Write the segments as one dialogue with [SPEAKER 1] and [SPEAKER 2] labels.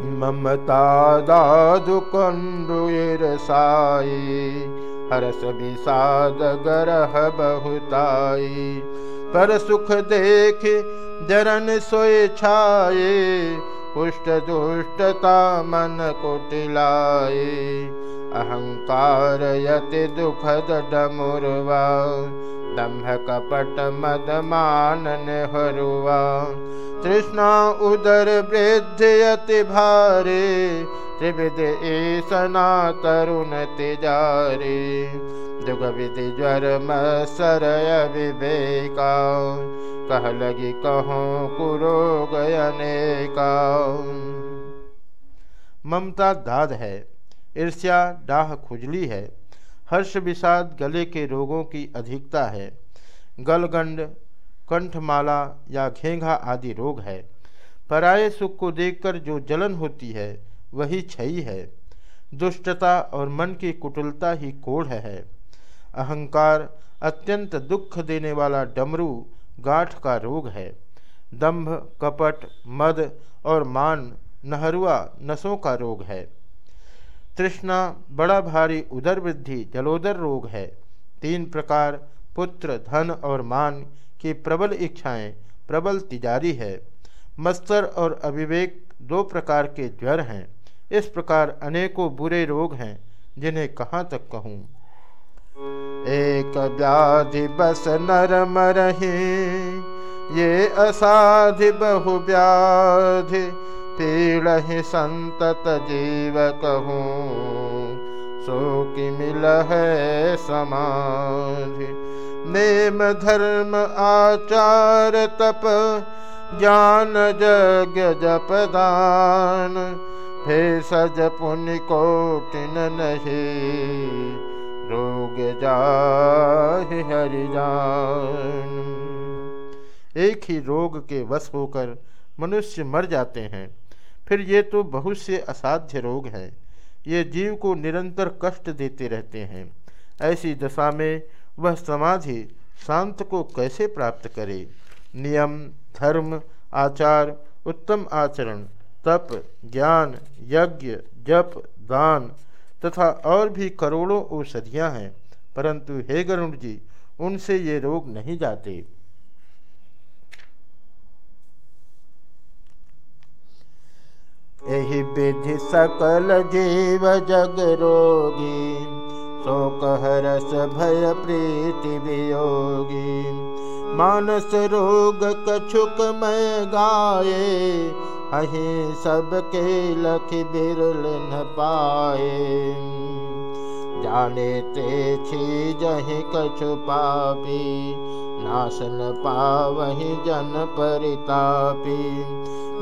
[SPEAKER 1] ममता दादु हरस विषाद गरह बहुताई पर सुख देख जरन सोए छाए कुष्ट दुष्टता मन कुटिलाए अहंकार यति दुखद डमुरवा दम्भ कपट मद मानन हरुआ तृष्णा उदर वृद्धि अति भारे, त्रिविध ईसना तरुण तिजारे। जुग विधि ज्वर मसरय विवेका कह लगी कहो कुरो ममता दाद है, ईर्ष्या डाह खुजली है हर्ष विषाद गले के रोगों की अधिकता है। गलगंड, कंठमाला या घेंघा आदि रोग है। पराये सुख को देखकर जो जलन होती है, वही छई है। दुष्टता और मन की कुटिलता ही कोढ़ है। अहंकार अत्यंत दुख देने वाला डमरू, गांठ का रोग है। दंभ, कपट, मद और मान, नहरुआ, नसों का रोग है। तृष्णा बड़ा भारी उदर वृद्धि जलोदर रोग है। तीन प्रकार, पुत्र, धन और मान की प्रबल इच्छाएँ, प्रबल तिजारी है। मस्तर और अविवेक दो प्रकार के ज्वर हैं। इस प्रकार अनेकों बुरे रोग हैं, जिन्हें कहाँ तक कहूँ? एक व्याधि बस नरम रहे, ये असाधि बहु व्याधि। पीड़ संतत जीव कहूँ सो कि मिल है समाधि। नेम, धर्म, आचार, तप, ज्ञान जग जप, दान। सज पुण्य कोटिन नहीं, रोग जा हरिजान एक ही रोग के वश होकर मनुष्य मर जाते हैं। फिर ये तो बहुत से असाध्य रोग हैं। ये जीव को निरंतर कष्ट देते रहते हैं। ऐसी दशा में वह समाधि शांत को कैसे प्राप्त करे? नियम, धर्म, आचार, उत्तम आचरण, तप, ज्ञान, यज्ञ, जप, दान तथा और भी करोड़ों औषधियाँ हैं। परंतु हे गरुण जी, उनसे ये रोग नहीं जाते। यही विधि सकल जीव जग रोगी। शोक हरस भय, प्रीति वियोगी। मानस, रोग, कछुक मैं गाये। अही सबके लख बिरल न पाए जाने ते छी जही कछु पापी। नाशन पावहि जन परितापी।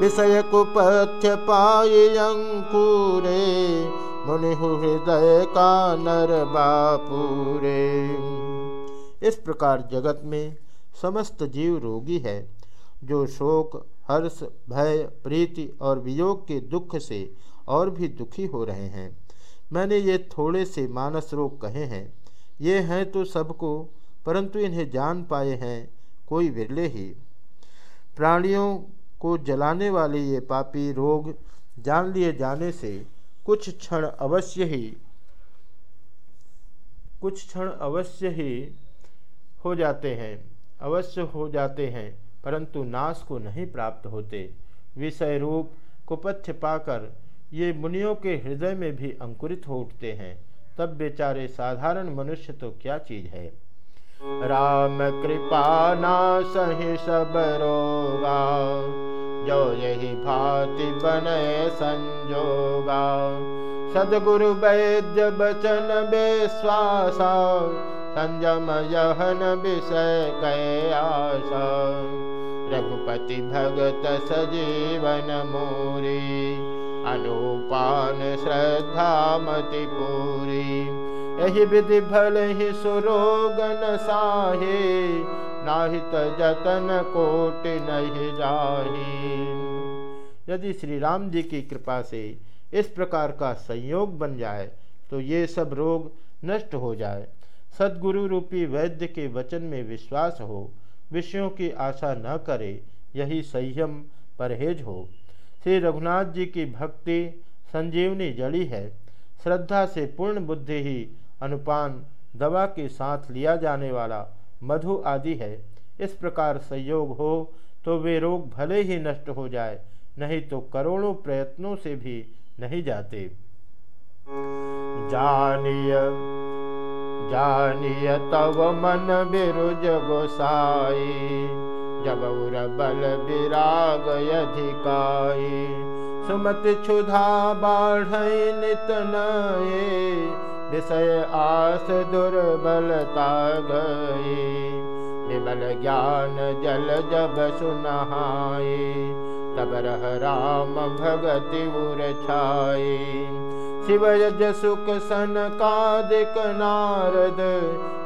[SPEAKER 1] विषय कुपथ्य पाए अंकुरे हृदय का नर बापूरे। इस प्रकार जगत में समस्त जीव रोगी है, जो शोक, हर्ष, भय, प्रीति और वियोग के दुख से और भी दुखी हो रहे हैं। मैंने ये थोड़े से मानस रोग कहे हैं। ये हैं तो सबको, परंतु इन्हें जान पाए हैं कोई विरले ही। प्राणियों को जलाने वाले ये पापी रोग जान लिए जाने से कुछ क्षण अवश्य ही, कुछ क्षण अवश्य ही हो जाते हैं, अवश्य हो जाते हैं, परंतु नाश को नहीं प्राप्त होते। विषय रूप कुपथ्य पाकर ये मुनियों के हृदय में भी अंकुरित हो उठते हैं। तब बेचारे साधारण मनुष्य तो क्या चीज़ है? राम कृपा ना सही सब रोगा। यही भांति बने संजोगा। सदगुरु वैद्य बचन विश्वासा, संयम यहन विषय कै आशा। रघुपति भगत सजीवन मोरी, अनुपान श्रद्धा मति पूरी। यही विधि भल ही सुरोगन साहे, नाहित जतन कोट नहीं जाही। यदि श्री राम जी की कृपा से इस प्रकार का संयोग बन जाए तो ये सब रोग नष्ट हो जाए। सदगुरु रूपी वैद्य के वचन में विश्वास हो, विषयों की आशा न करे, यही संयम परहेज हो। श्री रघुनाथ जी की भक्ति संजीवनी जड़ी है। श्रद्धा से पूर्ण बुद्धि ही अनुपान दवा के साथ लिया जाने वाला मधु आदि है। इस प्रकार संयोग हो तो वे रोग भले ही नष्ट हो जाए नहीं तो करोड़ों प्रयत्नों से भी नहीं जाते।
[SPEAKER 2] जानिय जानिय तव मन बिरुज गोसाई, जब उर बल विराग अधिकाई सुमत क्षुधा बाढ़ नित नए विषय आस दुर्बलता गई। विमल ज्ञान जल जब सुनहाए तब रह राम भगति उर छाए शिव सुख सन कादिक नारद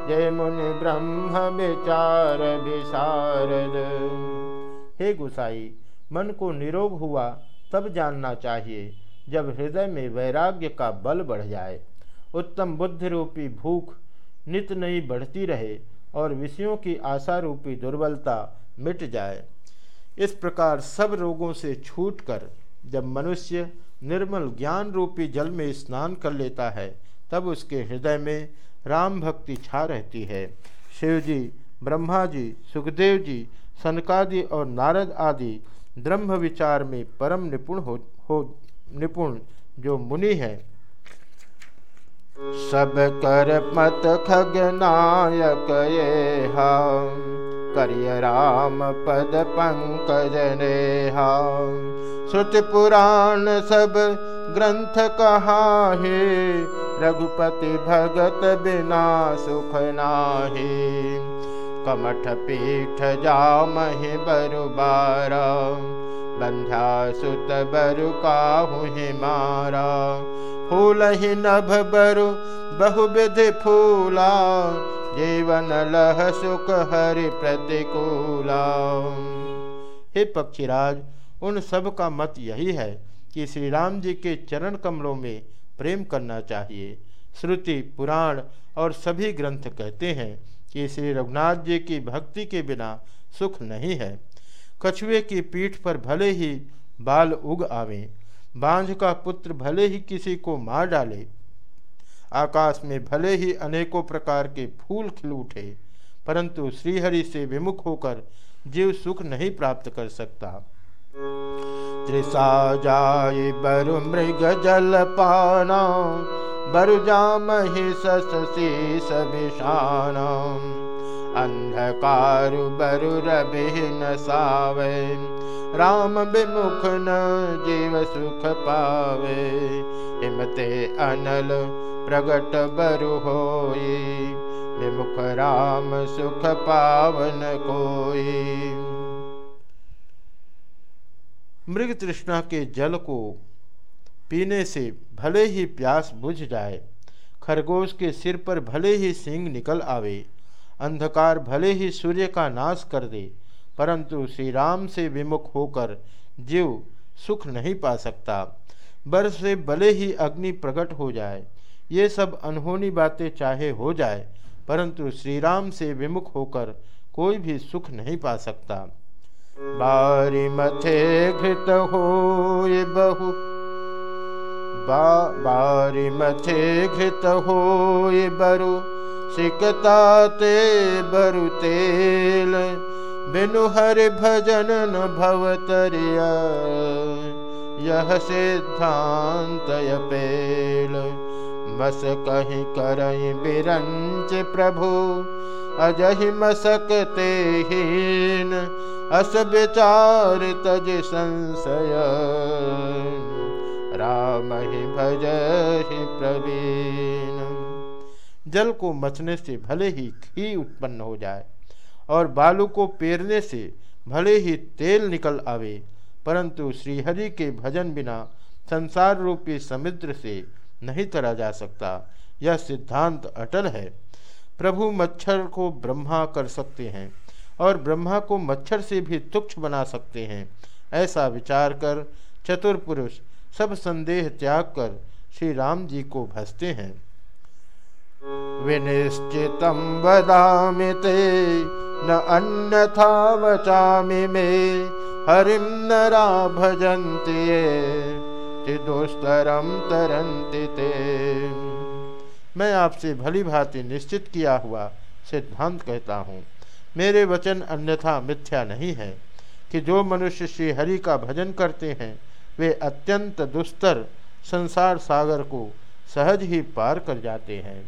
[SPEAKER 2] जय मुनि ब्रह्म विचार विशारद
[SPEAKER 1] हे गुसाई, मन को निरोग हुआ, तब जानना चाहिए, जब हृदय में वैराग्य का बल बढ़ जाए। उत्तम बुद्धि रूपी भूख नित नई बढ़ती रहे और विषयों की आशा रूपी दुर्बलता मिट जाए। इस प्रकार सब रोगों से छूटकर जब मनुष्य निर्मल ज्ञान रूपी जल में स्नान कर लेता है तब उसके हृदय में राम भक्ति छा रहती है। शिव जी ब्रह्मा जी सुखदेव जी सनकादि और नारद आदि ब्रह्म विचार में परम निपुण हो, हो निपुण जो मुनि है।
[SPEAKER 2] सब कर मत खग नायक ये हम। करिय राम पद पंकज ने श्रुति पुराण सब ग्रंथ कहा है रघुपति भगत बिना सुख नाही। कमठ पीठ जा मही बरु बारा बंध्या सुत बरु काहू मारा। फूल ही नभ बरु बहुविधि फूला जीवन लह सुख हरि प्रतिकूला
[SPEAKER 1] हे पक्षीराज, उन सब का मत यही है कि श्री राम जी के चरण कमलों में प्रेम करना चाहिए। श्रुति, पुराण और सभी ग्रंथ कहते हैं कि श्री रघुनाथ जी की भक्ति के बिना सुख नहीं है। कछुए की पीठ पर भले ही बाल उग आवे, बांझ का पुत्र भले ही किसी को मार डाले आकाश में भले ही अनेकों प्रकार के फूल खिल उठे, परंतु श्रीहरि से विमुख होकर जीव सुख नहीं प्राप्त कर सकता।
[SPEAKER 2] त्रिषा जाय बरु मृग जल पाना, बरु जाम ही विषाणा अंधकारु बरु सावे, राम विमुख न जीव सुख पावे। हिमते अनल प्रगट बरु होई, विमुख राम सुख पावन कोई।
[SPEAKER 1] मृग तृष्णा के जल को पीने से भले ही प्यास बुझ जाए, खरगोश के सिर पर भले ही सिंग निकल आवे, अंधकार भले ही सूर्य का नाश कर दे, परंतु श्री राम से विमुख होकर जीव सुख नहीं पा सकता। बर से भले ही अग्नि प्रकट हो जाए ये सब अनहोनी बातें चाहे हो जाए, परंतु श्री राम से विमुख होकर कोई भी सुख नहीं पा सकता।
[SPEAKER 2] बारी मथे घृत हो बहु। बा, बारी मथे घृत हो बरु। सिकता ते बरु तेल। बिनु हरि भजन न भवतरिया यह सिद्धांत पेल मस कहीं करई बिरंच प्रभु, अजहि मसकते हीन, अस विचार तज संशय। राम ही भज ही प्रवीण।
[SPEAKER 1] जल को मचने से भले ही घी उत्पन्न हो जाए और बालू को पेरने से भले ही तेल निकल आवे, परंतु श्रीहरि के भजन बिना संसार रूपी समुद्र से नहीं तरा जा सकता। यह सिद्धांत अटल है। प्रभु मच्छर को ब्रह्मा कर सकते हैं और ब्रह्मा को मच्छर से भी तुक्ष बना सकते हैं। ऐसा विचार कर चतुर पुरुष सब संदेह त्याग कर श्री राम जी को भसते हैं।
[SPEAKER 2] विनिश्चित बदामि ते, न अन्यथा वचामि मे
[SPEAKER 1] हरिम नरा चिदोस्तरम तरंति ते। मैं आपसे भली भांति निश्चित किया हुआ सिद्धांत कहता हूँ। मेरे वचन अन्यथा मिथ्या नहीं है कि जो मनुष्य श्री हरि का भजन करते हैं, वे अत्यंत दुस्तर संसार सागर को सहज ही पार कर जाते हैं।